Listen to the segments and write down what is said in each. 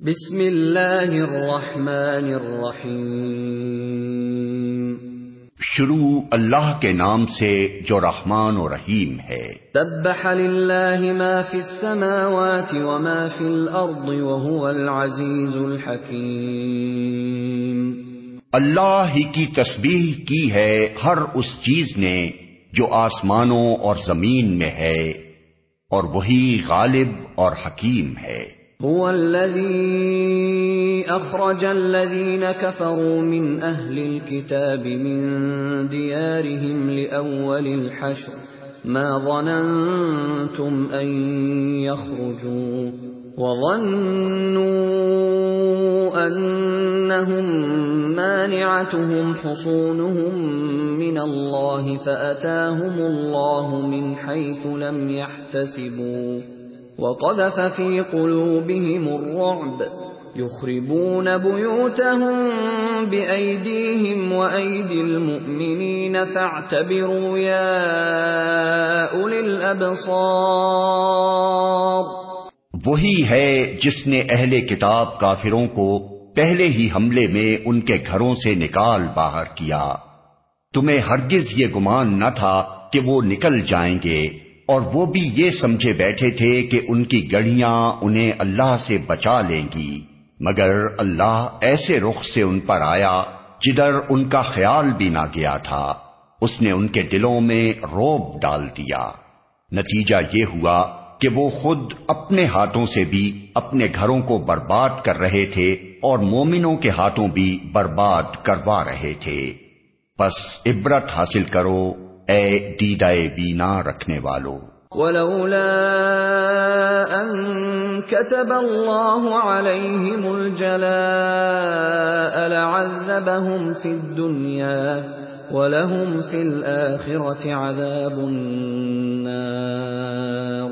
بسم اللہ الرحمن الرحیم شروع اللہ کے نام سے جو رحمان و رحیم ہے۔ سبح للہ ما فی السماوات وما فی الارض وهو العزیز الحکیم۔ اللہ ہی کی تسبیح کی ہے ہر اس چیز نے جو آسمانوں اور زمین میں ہے اور وہی غالب اور حکیم ہے۔ هو الذي اخرج الذين كفروا من اهل الكتاب من ديارهم لاول الحشر. ما ظننتم ان يخرجوا وظنوا انهم مانعتهم حصونهم من الله فاتاهم الله من حيث لم يحتسبوا. وقذف في قلوبهم الرعب، يخربون بيوتهم بأيديهم وأيدي المؤمنين، فاعتبروا يا أولي الأبصار. وہی ہے جس نے اہل کتاب کافروں کو پہلے ہی حملے میں ان کے گھروں سے نکال باہر کیا۔ تمہیں ہرگز یہ گمان نہ تھا کہ وہ نکل جائیں گے۔ اور وہ بھی یہ سمجھے بیٹھے تھے کہ ان کی گڑیاں انہیں اللہ سے بچا لیں گی۔ مگر اللہ ایسے رخ سے ان پر آیا جدھر ان کا خیال بھی نہ گیا تھا۔ اس نے ان کے دلوں میں روب ڈال دیا۔ نتیجہ یہ ہوا کہ وہ خود اپنے ہاتھوں سے بھی اپنے گھروں کو برباد کر رہے تھے اور مومنوں کے ہاتھوں بھی برباد کروا رہے تھے۔ بس عبرت حاصل کرو اے دیدائے بینا رکھنے والو۔ ولولا ان كتب الله عليهم الجلاء لعذبهم في الدنيا ولهم في الآخرة عذاب النار۔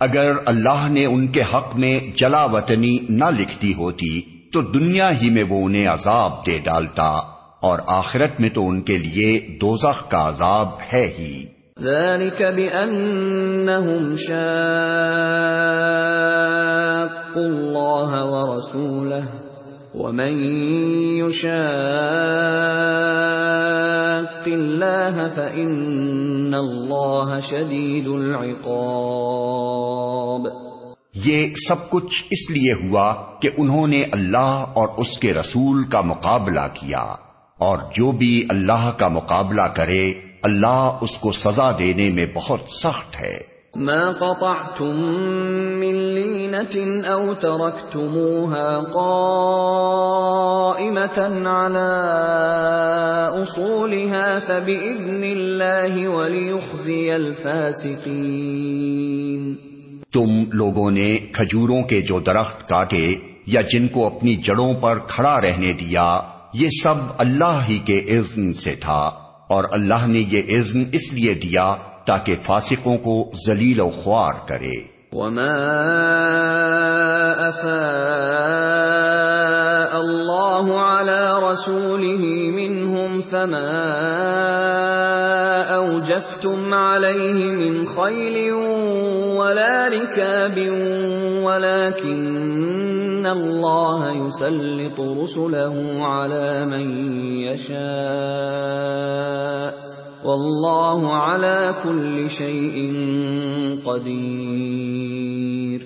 اگر اللہ نے ان کے حق میں جلا وطنی نہ لکھتی ہوتی تو دنیا ہی میں وہ انہیں عذاب دے ڈالتا۔ اور آخرت میں تو ان کے لیے دوزخ کا عذاب ہے ہی۔ ذلك بأنهم شاقوا الله ورسوله ومن يشاق الله فإن الله شديد العقاب۔ یہ سب کچھ اس لیے ہوا کہ انہوں نے اللہ اور اس کے رسول کا مقابلہ کیا۔ اور جو بھی اللہ کا مقابلہ کرے اللہ اس کو سزا دینے میں بہت سخت ہے۔ ما قطعتم من لينة او تركتموها قائمة على اصولها فبإذن الله وليخزي الفاسقين تم لوگوں نے کھجوروں کے جو درخت کاٹے یا جن کو اپنی جڑوں پر کھڑا رہنے دیا یہ سب اللہ ہی کے اذن سے تھا اور اللہ نے یہ اذن اس لیے دیا تاکہ فاسقوں کو ذلیل و خوار کرے۔ وما الله على رسوله منهم فما اوجفتم عليه من خيل ولا ركاب ولكن الله يسلط رسله على من يشاء والله على كل شيء قدير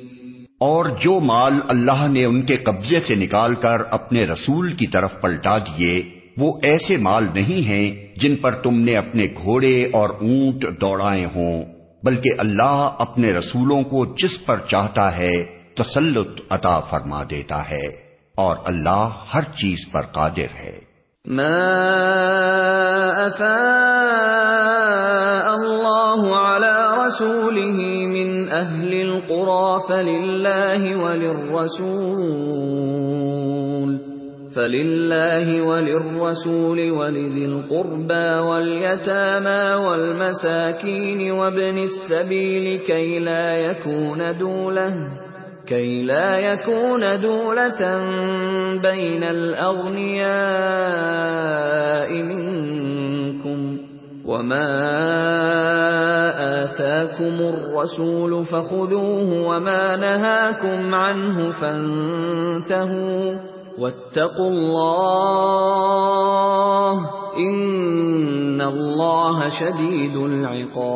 اور جو مال اللہ نے ان کے قبضے سے نکال کر اپنے رسول کی طرف پلٹا دیے، وہ ایسے مال نہیں ہیں جن پر تم نے اپنے گھوڑے اور اونٹ دوڑائے ہوں، بلکہ اللہ اپنے رسولوں کو جس پر چاہتا ہے تسلط عطا فرما دیتا ہے اور اللہ ہر چیز پر قادر ہے۔ ما رسوله من اهل القرى فلله وللرسول فلله وللرسول ولذي القربى واليتامى والمساكين وابن السبيل كي لا يكون دوله كي لا يكون دولة بين الأغنياء منكم وما آتاكم الرسول فخذوه وما نهاكم عنه فانتهوا واتقوا الله ان اللہ شدید العقاب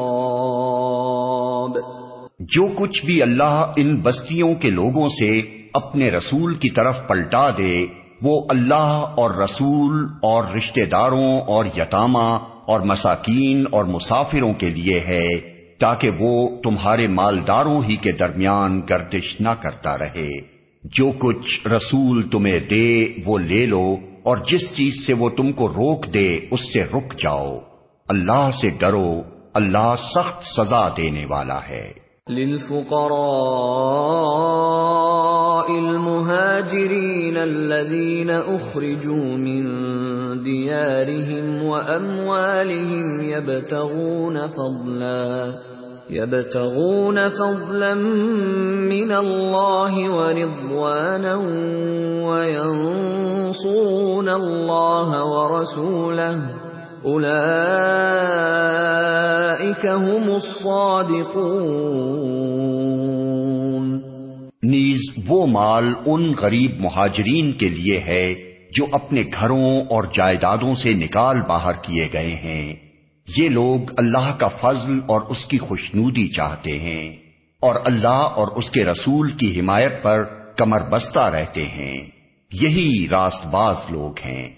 جو کچھ بھی اللہ ان بستیوں کے لوگوں سے اپنے رسول کی طرف پلٹا دے، وہ اللہ اور رسول اور رشتہ داروں اور یتامہ اور مساکین اور مسافروں کے لیے ہے، تاکہ وہ تمہارے مالداروں ہی کے درمیان گردش نہ کرتا رہے۔ جو کچھ رسول تمہیں دے، وہ لے لو، اور جس چیز سے وہ تم کو روک دے، اس سے رک جاؤ۔ اللہ سے ڈرو، اللہ سخت سزا دینے والا ہے۔ المهاجرين الذين أخرجوا من ديارهم وأموالهم يبتغون فضلا يبتغون فضلا من الله ورضوانا وينصرون الله ورسوله. أولئك هم الصادقون نیز وہ مال ان غریب مہاجرین کے لیے ہے جو اپنے گھروں اور جائیدادوں سے نکال باہر کیے گئے ہیں۔ یہ لوگ اللہ کا فضل اور اس کی خوشنودی چاہتے ہیں اور اللہ اور اس کے رسول کی حمایت پر کمر بستہ رہتے ہیں۔ یہی راست باز لوگ ہیں۔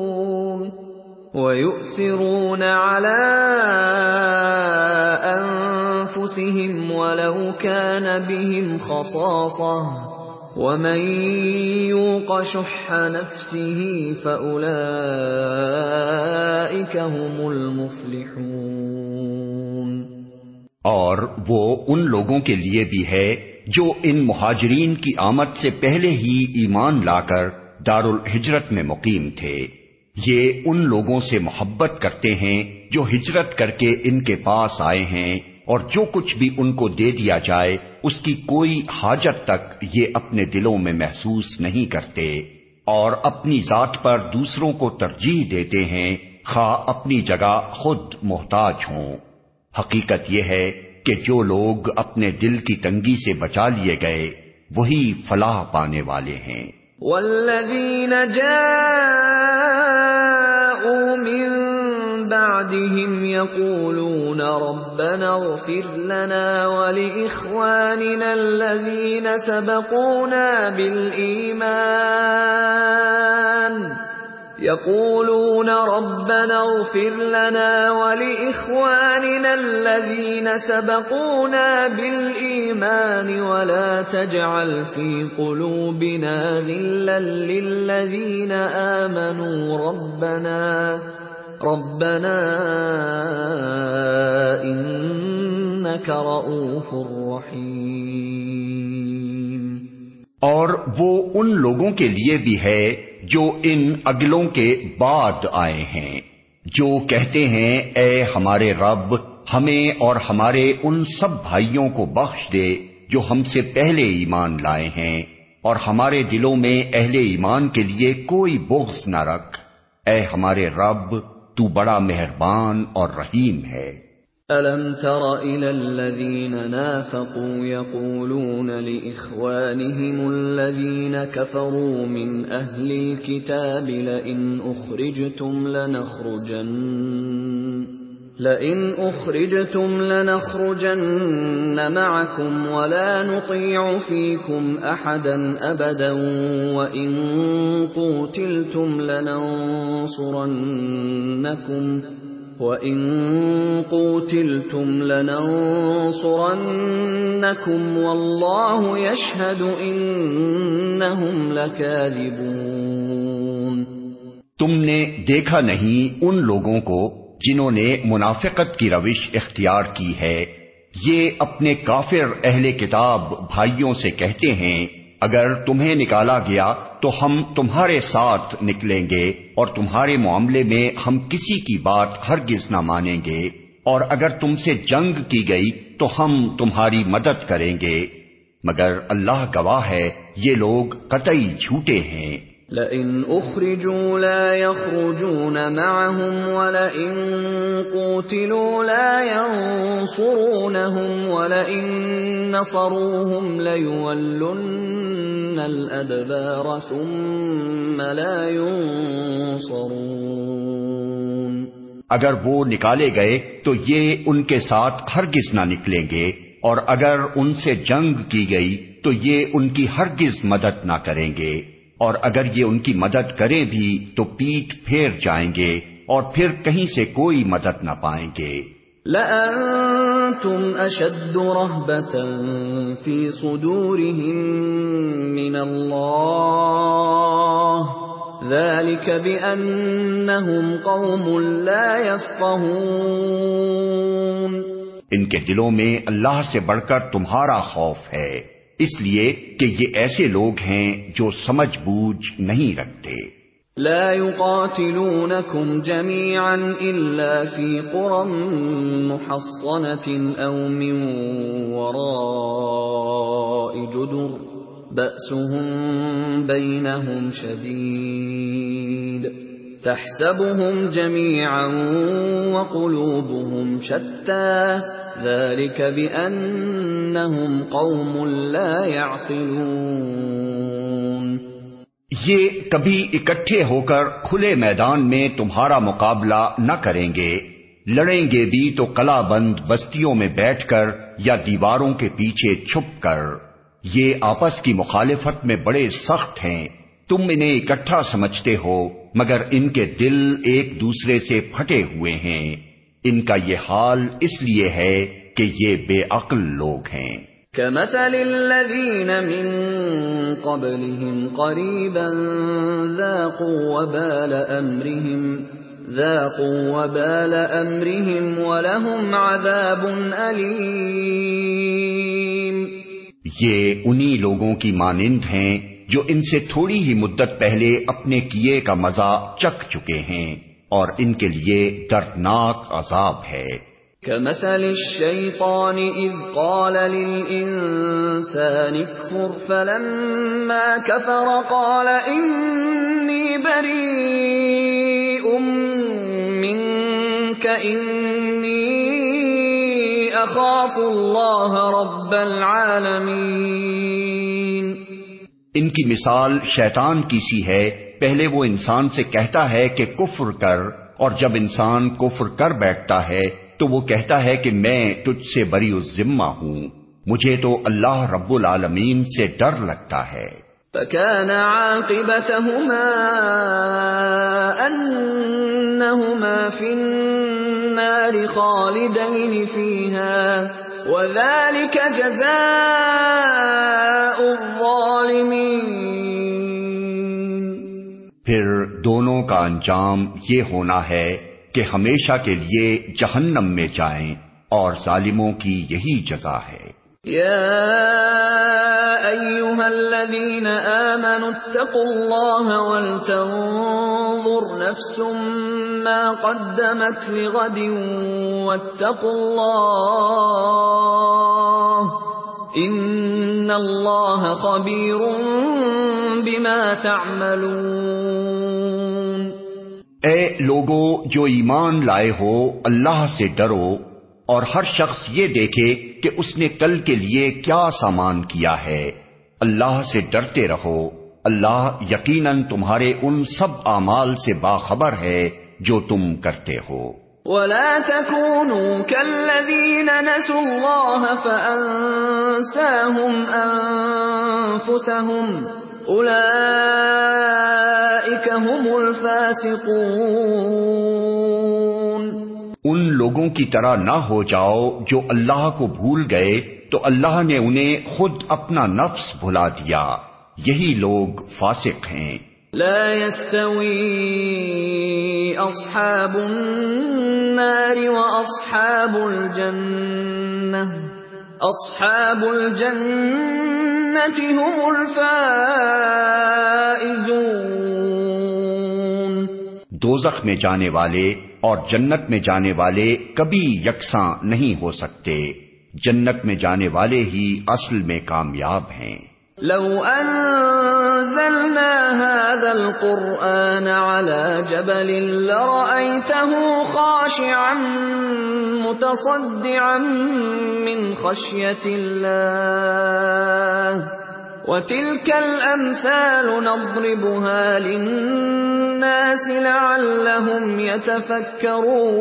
ويؤثرون على أنفسهم ولو كان بهم خصاصة ومن يوق شح نفسه فأولئك هم المفلحون اور وہ ان لوگوں کے لیے بھی ہے جو ان مہاجرین کی آمد سے پہلے ہی ایمان لا کر دار الحجرت میں مقیم تھے۔ یہ ان لوگوں سے محبت کرتے ہیں جو ہجرت کر کے ان کے پاس آئے ہیں، اور جو کچھ بھی ان کو دے دیا جائے، اس کی کوئی حاجت تک یہ اپنے دلوں میں محسوس نہیں کرتے، اور اپنی ذات پر دوسروں کو ترجیح دیتے ہیں، خواہ اپنی جگہ خود محتاج ہوں۔ حقیقت یہ ہے کہ جو لوگ اپنے دل کی تنگی سے بچا لیے گئے، وہی فلاح پانے والے ہیں۔ والذين جاءوا من بعدهم يقولون ربنا اغفر لنا ولإخواننا الذين سبقونا بالإيمان يقولون ربنا اغفر لنا ولإخواننا الذين سبقونا بالإيمان ولا تجعل في قلوبنا غلا للذين آمنوا ربنا ربنا إنك رؤوف رحيم اور وہ ان لوگوں کے لیے بھی ہے جو ان اگلوں کے بعد آئے ہیں، جو کہتے ہیں، اے ہمارے رب، ہمیں اور ہمارے ان سب بھائیوں کو بخش دے جو ہم سے پہلے ایمان لائے ہیں، اور ہمارے دلوں میں اہل ایمان کے لیے کوئی بغض نہ رکھ۔ اے ہمارے رب، تو بڑا مہربان اور رحیم ہے۔ أَلَمْ تَرَ إِلَى الَّذِينَ نَافَقُوا يَقُولُونَ لِإِخْوَانِهِمُ الَّذِينَ كَفَرُوا مِنْ أَهْلِ الْكِتَابِ لَئِنْ أُخْرِجْتُمْ لَنَخْرُجَنَّ لئن اخرجتم لنخرجن معكم ولا نطيع فيكم احدا ابدا وان قوتلتم لننصرنكم وَإِن قُوتِلْتُمْ لَنَنصُرَنَّكُمْ وَاللَّهُ يَشْهَدُ إِنَّهُمْ لَكَاذِبُونَ تم نے دیکھا نہیں ان لوگوں کو جنہوں نے منافقت کی روش اختیار کی ہے۔ یہ اپنے کافر اہل کتاب بھائیوں سے کہتے ہیں، اگر تمہیں نکالا گیا تو ہم تمہارے ساتھ نکلیں گے اور تمہارے معاملے میں ہم کسی کی بات ہرگز نہ مانیں گے اور اگر تم سے جنگ کی گئی تو ہم تمہاری مدد کریں گے۔ مگر اللہ گواہ ہے، یہ لوگ قطعی جھوٹے ہیں۔ لئن اخرجوا لا يخرجون معهم ولئن قوتلوا لا ينصرونهم ولئن نصروهم ليولن الادبار ثم لا ينصرون اگر وہ نکالے گئے تو یہ ان کے ساتھ ہرگز نہ نکلیں گے اور اگر ان سے جنگ کی گئی تو یہ ان کی ہرگز مدد نہ کریں گے۔ اور اگر یہ ان کی مدد کریں بھی تو پیٹ پھیر جائیں گے اور پھر کہیں سے کوئی مدد نہ پائیں گے۔ لَأَنتُمْ أَشَدُّ رَهْبَةً فِي صُدُورِهِم مِّنَ اللَّهِ ذَلِكَ بِأَنَّهُمْ قَوْمٌ لَا يَفْقَهُونَ۔ ان کے دلوں میں اللہ سے بڑھ کر تمہارا خوف ہے۔ اس لیے کہ یہ ایسے لوگ ہیں جو سمجھ بوجھ نہیں رکھتے۔ لا يقاتلونكم جميعا إلا في قرى محصنة أو من وراء جدر، بأسهم بينهم شديد۔ تحسبهم جميعا وقلوبهم شتى. ذلك بأنهم قوم لا يعقلون. یہ کبھی اکٹھے ہو کر کھلے میدان میں تمہارا مقابلہ نہ کریں گے۔ لڑیں گے بھی تو کلا بند بستیوں میں بیٹھ کر یا دیواروں کے پیچھے چھپ کر۔ یہ آپس کی مخالفت میں بڑے سخت ہیں۔ تم انہیں اکٹھا سمجھتے ہو مگر ان کے دل ایک دوسرے سے پھٹے ہوئے ہیں۔ ان کا یہ حال اس لیے ہے کہ یہ بے عقل لوگ ہیں۔ كمثل الذين من قبلهم قريبا ذاقوا وبال امرهم ذاقوا وبال امرهم ولهم عذاب اليم یہ انہی لوگوں کی مانند ہیں جو ان سے تھوڑی ہی مدت پہلے اپنے کیے کا مزہ چک چکے ہیں اور ان کے لیے دردناک عذاب ہے۔ كمثل الشيطان إذ قال للإنسان اكفر فلما كفر قال إني بريء منك، إني أخاف الله رب العالمين۔ ان کی مثال شیطان کی سی ہے، پہلے وہ انسان سے کہتا ہے کہ کفر کر، اور جب انسان کفر کر بیٹھتا ہے، تو وہ کہتا ہے کہ میں تجھ سے بری ذمہ ہوں۔ مجھے تو اللہ رب العالمین سے ڈر لگتا ہے۔ فكان عاقبتهما أنهما في النار خالدين فيها۔ وذلك جزاء الظالمين. پھر دونوں کا انجام یہ ہونا ہے کہ ہمیشہ کے لیے جہنم میں جائیں اور ظالموں کی یہی جزا ہے۔ يا ايها الذين امنوا اتقوا الله ولتنظر نفس ما قدمت لغد واتقوا الله ان الله خبير بما تعملون اے لوگو، جو ایمان لائے ہو، اللہ سے ڈرو اور ہر شخص یہ دیکھے کہ اس نے کل کے لیے کیا سامان کیا ہے۔ اللہ سے ڈرتے رہو۔ اللہ یقیناً تمہارے ان سب اعمال سے باخبر ہے۔ جو تم کرتے ہو۔ ولا تكونوا كالذين نسوا الله فأنساهم أنفسهم أولئك هم الفاسقون۔ ان لوگوں کی طرح نہ ہو جاؤ جو اللہ کو بھول گئے تو اللہ نے انہیں خود اپنا نفس بھلا دیا۔ یہی لوگ فاسق ہیں۔ لا يستوي اصحاب النار واصحاب الجنه اصحاب الجنه هم الفائزون. دوزخ میں جانے والے اور جنت میں جانے والے کبھی یکساں نہیں ہو سکتے۔ جنت میں جانے والے ہی اصل میں کامیاب ہیں۔ لو انزلنا هذا القرآن على جبل لرأيته خاشعا متصدعا من خشية الله وتلك الأمثال نضربها للناس لعلهم يتفكرون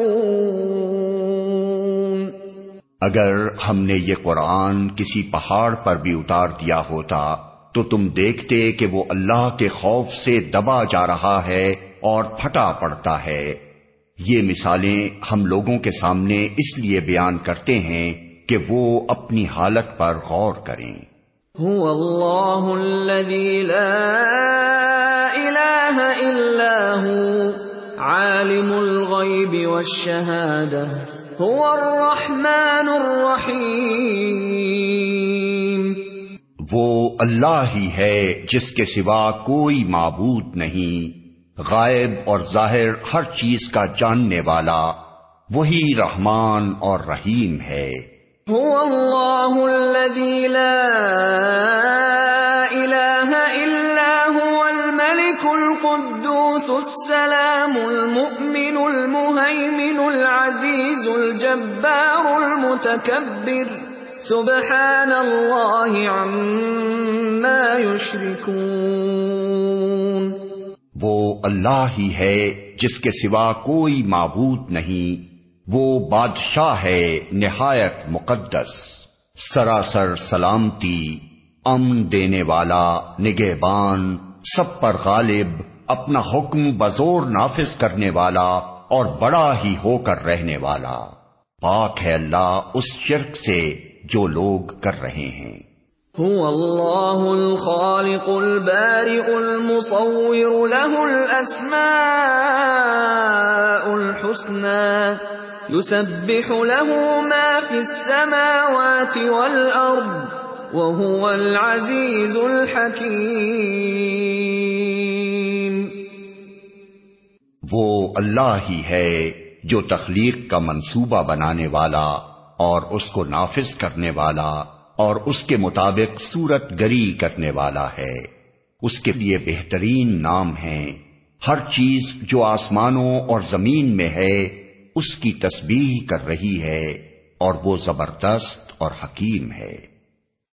اگر ہم نے یہ قرآن کسی پہاڑ پر بھی اتار دیا ہوتا تو تم دیکھتے کہ وہ اللہ کے خوف سے دبا جا رہا ہے اور پھٹا پڑتا ہے۔ یہ مثالیں ہم لوگوں کے سامنے اس لیے بیان کرتے ہیں کہ وہ اپنی حالت پر غور کریں۔ اللہ الذی لا الہ الا عالم الغیب والشہادہ، هو الرحمن الرحیم۔ وہ اللہ ہی ہے جس کے سوا کوئی معبود نہیں۔ غائب اور ظاہر ہر چیز کا جاننے والا وہی رحمان اور رحیم ہے۔ هو اللہ الذي لا الہ الا هو الملك القدوس السلام المؤمن المهيمن العزيز الجبار المتكبر سبحان اللہ عما يشركون وہ اللہ ہی ہے جس کے سوا کوئی معبود نہیں، وہ بادشاہ ہے نہایت مقدس، سراسر سلامتی، امن دینے والا، نگہبان، سب پر غالب، اپنا حکم بزور نافذ کرنے والا اور بڑا ہی ہو کر رہنے والا۔ پاک ہے اللہ اس شرک سے جو لوگ کر رہے ہیں۔ هو اللہ الخالق البارئ المصور له الاسماء الحسنى يسبح له ما في السماوات والارض وهو العزيز الحكيم۔ وہ اللہ ہی ہے جو تخلیق کا منصوبہ بنانے والا اور اس کو نافذ کرنے والا اور اس کے مطابق صورت گری کرنے والا ہے۔ اس کے لیے بہترین نام ہیں۔ ہر چیز جو آسمانوں اور زمین میں ہے، اس کی تسبیح کر رہی ہے اور وہ زبردست اور حکیم ہے۔